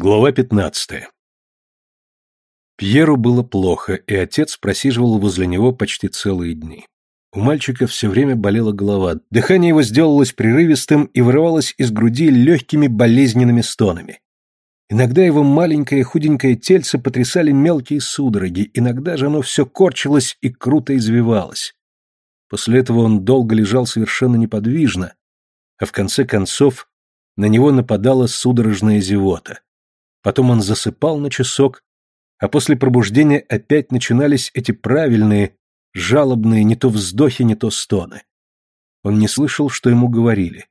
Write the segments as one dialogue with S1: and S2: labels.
S1: Глава 15. Пьеру было плохо, и отец просиживал возле него почти целые дни. У мальчика все время болела голова, дыхание его сделалось прерывистым и вырывалось из груди легкими болезненными стонами. Иногда его маленькое худенькое тельце потрясали мелкие судороги, иногда же оно все корчилось и круто извивалось. После этого он долго лежал совершенно неподвижно, а в конце концов на него нападала судорожная зевота. Потом он засыпал на часок, а после пробуждения опять начинались эти правильные, жалобные не то вздохи, не то стоны. Он не слышал, что ему говорили.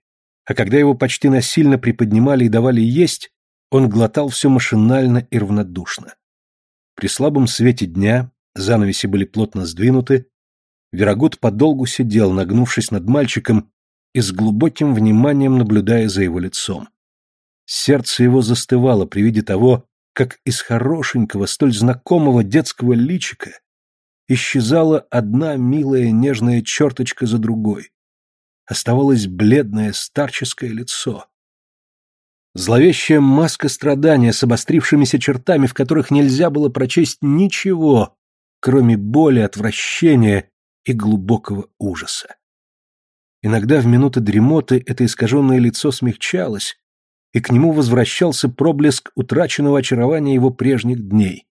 S1: А когда его почти насильно приподнимали и давали есть, он глотал все машинально и равнодушно. При слабом свете дня, занавеси были плотно сдвинуты, Верогуд подолгу сидел, нагнувшись над мальчиком и с глубоким вниманием наблюдая за его лицом. Сердце его застывало при виде того, как из хорошенького, столь знакомого детского личика исчезала одна милая нежная черточка за другой. Оставалось бледное старческое лицо. Зловещая маска страдания с обострившимися чертами, в которых нельзя было прочесть ничего, кроме боли, отвращения и глубокого ужаса. Иногда в минуты дремоты это искаженное лицо смягчалось, и к нему возвращался проблеск утраченного очарования его прежних дней.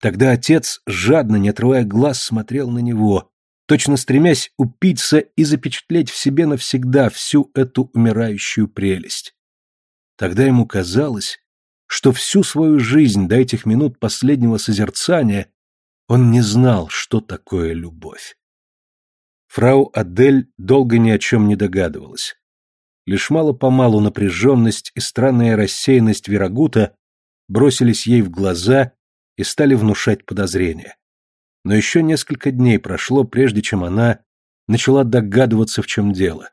S1: Тогда отец, жадно, не отрывая глаз, смотрел на него, точно стремясь упиться и запечатлеть в себе навсегда всю эту умирающую прелесть. Тогда ему казалось, что всю свою жизнь до этих минут последнего созерцания он не знал, что такое любовь. Фрау Адель долго ни о чем не догадывалась. Лишь мало-помалу напряженность и странная рассеянность Верагута бросились ей в глаза и стали внушать подозрения. Но еще несколько дней прошло, прежде чем она начала догадываться, в чем дело.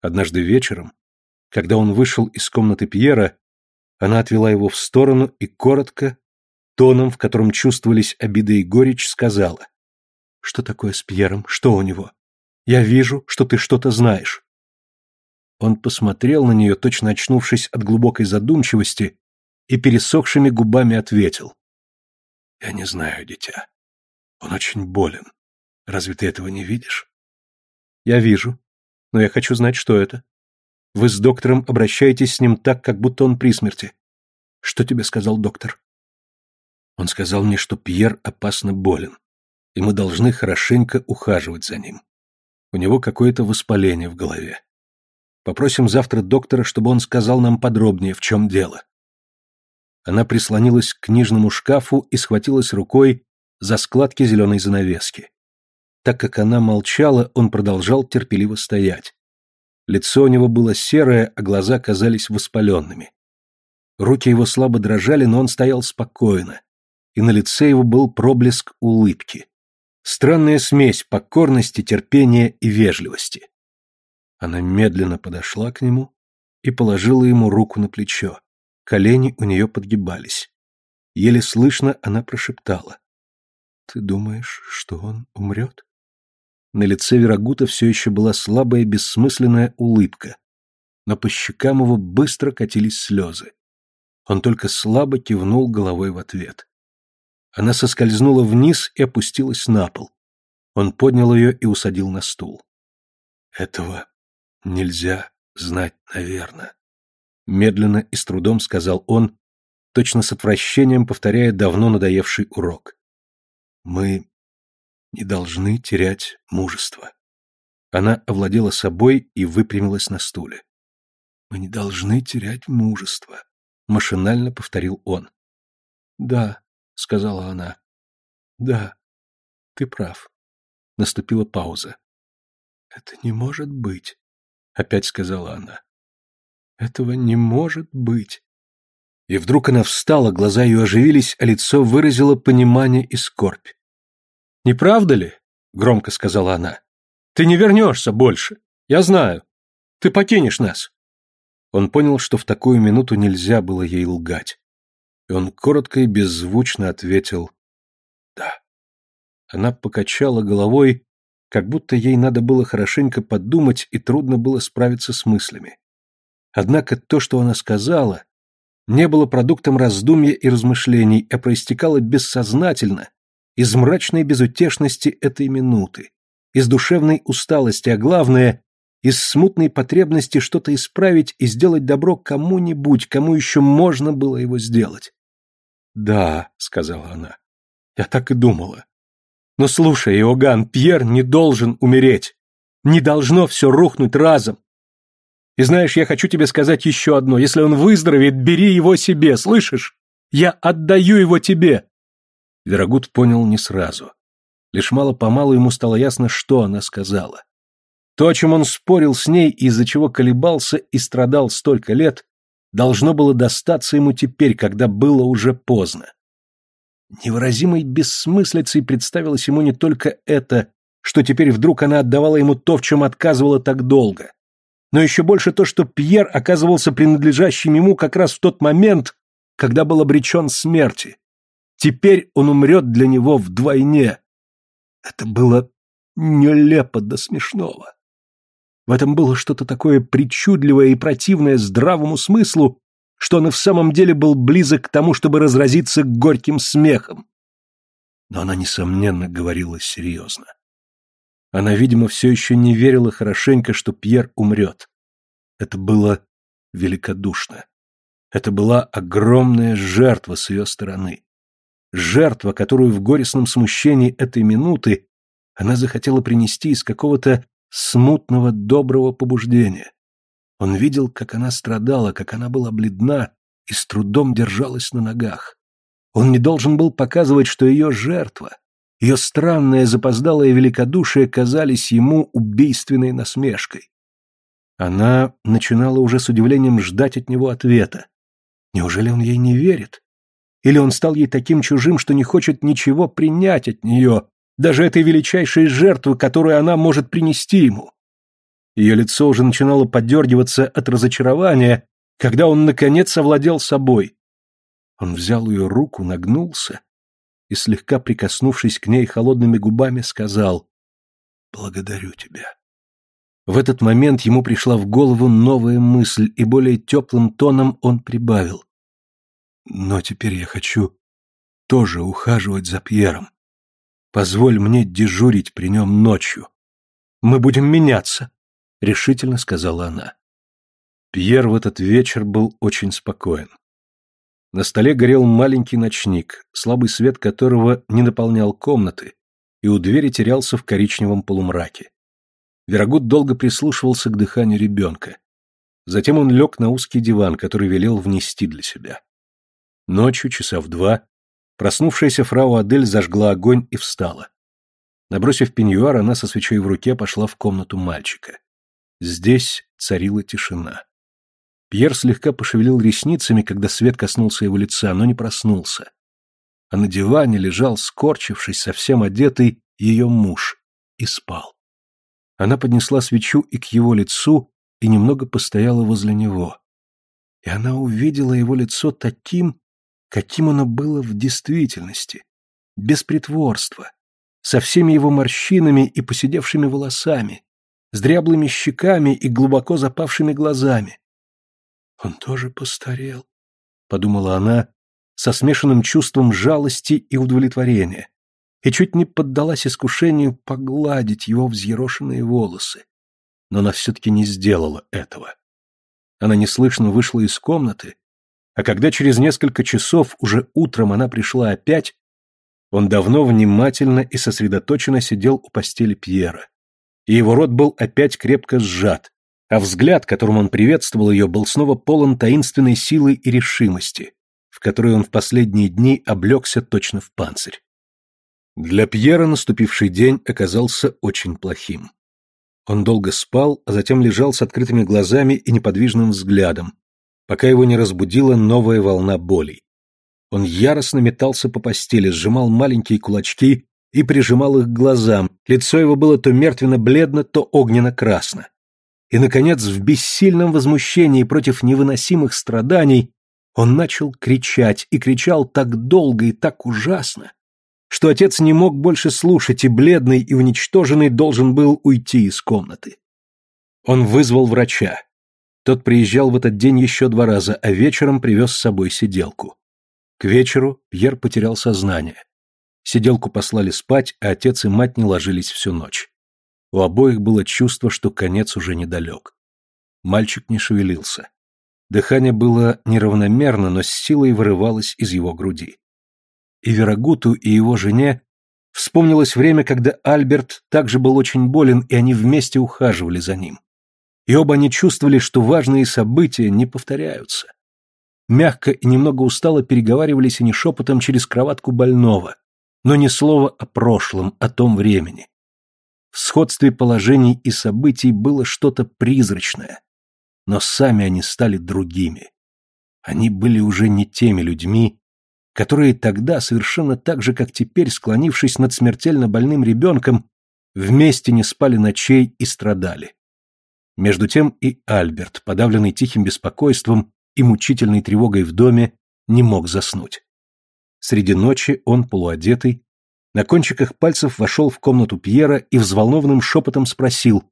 S1: Однажды вечером, когда он вышел из комнаты Пьера, она отвела его в сторону и коротко, тоном, в котором чувствовались обида и горечь, сказала. «Что такое с Пьером? Что у него? Я вижу, что ты что-то знаешь. Он посмотрел на нее, точно очнувшись от глубокой задумчивости, и пересохшими губами ответил. «Я не знаю, дитя. Он очень болен. Разве ты этого не видишь?» «Я вижу. Но я хочу знать, что это. Вы с доктором обращаетесь с ним так, как будто он при смерти. Что тебе сказал доктор?» Он сказал мне, что Пьер опасно болен, и мы должны хорошенько ухаживать за ним. У него какое-то воспаление в голове. Попросим завтра доктора, чтобы он сказал нам подробнее, в чем дело. Она прислонилась к книжному шкафу и схватилась рукой за складки зеленой занавески. Так как она молчала, он продолжал терпеливо стоять. Лицо у него было серое, а глаза казались воспаленными. Руки его слабо дрожали, но он стоял спокойно, и на лице его был проблеск улыбки. Странная смесь покорности, терпения и вежливости. Она медленно подошла к нему и положила ему руку на плечо. Колени у нее подгибались. Еле слышно она прошептала. «Ты думаешь, что он умрет?» На лице Верагута все еще была слабая бессмысленная улыбка, но по щекам его быстро катились слезы. Он только слабо кивнул головой в ответ. Она соскользнула вниз и опустилась на пол. Он поднял ее и усадил на стул. «Этого нельзя знать, наверное. Медленно и с трудом сказал он, точно с отвращением повторяя давно надоевший урок. Мы не должны терять мужество. Она овладела собой и выпрямилась на стуле. Мы не должны терять мужество, машинально повторил он. Да, сказала она. Да, ты прав. Наступила пауза. Это не может быть, опять сказала она. Этого не может быть. И вдруг она встала, глаза ее оживились, а лицо выразило понимание и скорбь. «Не правда ли?» — громко сказала она. «Ты не вернешься больше. Я знаю. Ты покинешь нас». Он понял, что в такую минуту нельзя было ей лгать. И он коротко и беззвучно ответил «Да». Она покачала головой, как будто ей надо было хорошенько подумать и трудно было справиться с мыслями. Однако то, что она сказала, не было продуктом раздумья и размышлений, а проистекало бессознательно из мрачной безутешности этой минуты, из душевной усталости, а главное, из смутной потребности что-то исправить и сделать добро кому-нибудь, кому еще можно было его сделать. «Да», — сказала она, — «я так и думала. Но слушай, Иоганн, Пьер не должен умереть. Не должно все рухнуть разом. И знаешь, я хочу тебе сказать еще одно. Если он выздоровеет, бери его себе, слышишь? Я отдаю его тебе. Верагут понял не сразу. Лишь мало-помалу ему стало ясно, что она сказала. То, о чем он спорил с ней, из-за чего колебался и страдал столько лет, должно было достаться ему теперь, когда было уже поздно. Невыразимой бессмыслицей представилось ему не только это, что теперь вдруг она отдавала ему то, в чем отказывала так долго, но еще больше то, что Пьер оказывался принадлежащим ему как раз в тот момент, когда был обречен смерти. Теперь он умрет для него вдвойне. Это было нелепо до смешного. В этом было что-то такое причудливое и противное здравому смыслу, что он и в самом деле был близок к тому, чтобы разразиться горьким смехом. Но она, несомненно, говорила серьезно. Она, видимо, все еще не верила хорошенько, что Пьер умрет. Это было великодушно. Это была огромная жертва с ее стороны. Жертва, которую в горестном смущении этой минуты она захотела принести из какого-то смутного доброго побуждения. Он видел, как она страдала, как она была бледна и с трудом держалась на ногах. Он не должен был показывать, что ее жертва, ее странное запоздалое великодушие казались ему убийственной насмешкой. Она начинала уже с удивлением ждать от него ответа. Неужели он ей не верит? Или он стал ей таким чужим, что не хочет ничего принять от нее, даже этой величайшей жертвы, которую она может принести ему? Ее лицо уже начинало подергиваться от разочарования, когда он, наконец, овладел собой. Он взял ее руку, нагнулся и, слегка прикоснувшись к ней холодными губами, сказал «Благодарю тебя». В этот момент ему пришла в голову новая мысль, и более теплым тоном он прибавил. «Но теперь я хочу тоже ухаживать за Пьером. Позволь мне дежурить при нем ночью. Мы будем меняться», — решительно сказала она. Пьер в этот вечер был очень спокоен. На столе горел маленький ночник, слабый свет которого не наполнял комнаты, и у двери терялся в коричневом полумраке. Верогуд долго прислушивался к дыханию ребенка. Затем он лег на узкий диван, который велел внести для себя. Ночью, часа в два, проснувшаяся фрау Адель зажгла огонь и встала. Набросив пеньюар, она со свечой в руке пошла в комнату мальчика. Здесь царила тишина. Пьер слегка пошевелил ресницами, когда свет коснулся его лица, но не проснулся. А на диване лежал, скорчившись, совсем одетый, ее муж, и спал. Она поднесла свечу и к его лицу, и немного постояла возле него. И она увидела его лицо таким, каким оно было в действительности, без притворства, со всеми его морщинами и поседевшими волосами, с дряблыми щеками и глубоко запавшими глазами. Он тоже постарел, подумала она со смешанным чувством жалости и удовлетворения, и чуть не поддалась искушению погладить его взъерошенные волосы. Но она все-таки не сделала этого. Она неслышно вышла из комнаты, а когда через несколько часов уже утром она пришла опять, он давно внимательно и сосредоточенно сидел у постели Пьера, и его рот был опять крепко сжат, а взгляд, которым он приветствовал ее, был снова полон таинственной силы и решимости, в которой он в последние дни облегся точно в панцирь. Для Пьера наступивший день оказался очень плохим. Он долго спал, а затем лежал с открытыми глазами и неподвижным взглядом, пока его не разбудила новая волна болей. Он яростно метался по постели, сжимал маленькие кулачки и прижимал их к глазам, лицо его было то мертвенно-бледно, то огненно-красно. И, наконец, в бессильном возмущении против невыносимых страданий он начал кричать, и кричал так долго и так ужасно, что отец не мог больше слушать, и бледный и уничтоженный должен был уйти из комнаты. Он вызвал врача. Тот приезжал в этот день еще два раза, а вечером привез с собой сиделку. К вечеру Пьер потерял сознание. Сиделку послали спать, а отец и мать не ложились всю ночь. У обоих было чувство, что конец уже недалек. Мальчик не шевелился. Дыхание было неравномерно, но с силой вырывалось из его груди. И Верагуту, и его жене вспомнилось время, когда Альберт также был очень болен, и они вместе ухаживали за ним. И оба они чувствовали, что важные события не повторяются. Мягко и немного устало переговаривались они шепотом через кроватку больного, но ни слова о прошлом, о том времени. В сходстве положений и событий было что-то призрачное, но сами они стали другими. Они были уже не теми людьми, которые тогда, совершенно так же, как теперь, склонившись над смертельно больным ребенком, вместе не спали ночей и страдали. Между тем и Альберт, подавленный тихим беспокойством и мучительной тревогой в доме, не мог заснуть. Среди ночи он, полуодетый, на кончиках пальцев вошел в комнату Пьера и взволнованным шепотом спросил,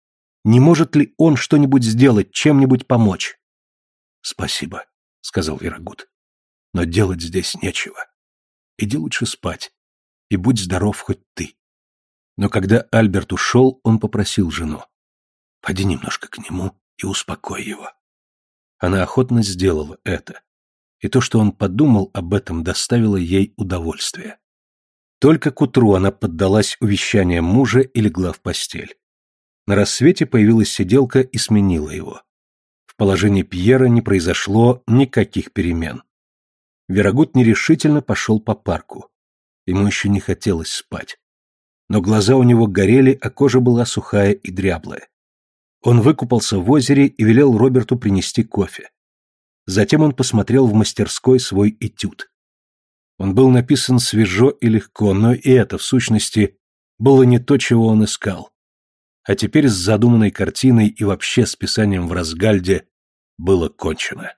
S1: не может ли он что-нибудь сделать, чем-нибудь помочь? «Спасибо», — сказал Верагут. «Но делать здесь нечего. Иди лучше спать, и будь здоров хоть ты». Но когда Альберт ушел, он попросил жену. «Пойди немножко к нему и успокой его». Она охотно сделала это, и то, что он подумал об этом, доставило ей удовольствие. Только к утру она поддалась увещаниям мужа и легла в постель. На рассвете появилась сиделка и сменила его. В положении Пьера не произошло никаких перемен. Верагут нерешительно пошел по парку. Ему еще не хотелось спать. Но глаза у него горели, а кожа была сухая и дряблая. Он выкупался в озере и велел Роберту принести кофе. Затем он посмотрел в мастерской свой этюд. Он был написан свежо и легко, но и это, в сущности, было не то, чего он искал а теперь с задуманной картиной и вообще с писанием в Разгальде было кончено.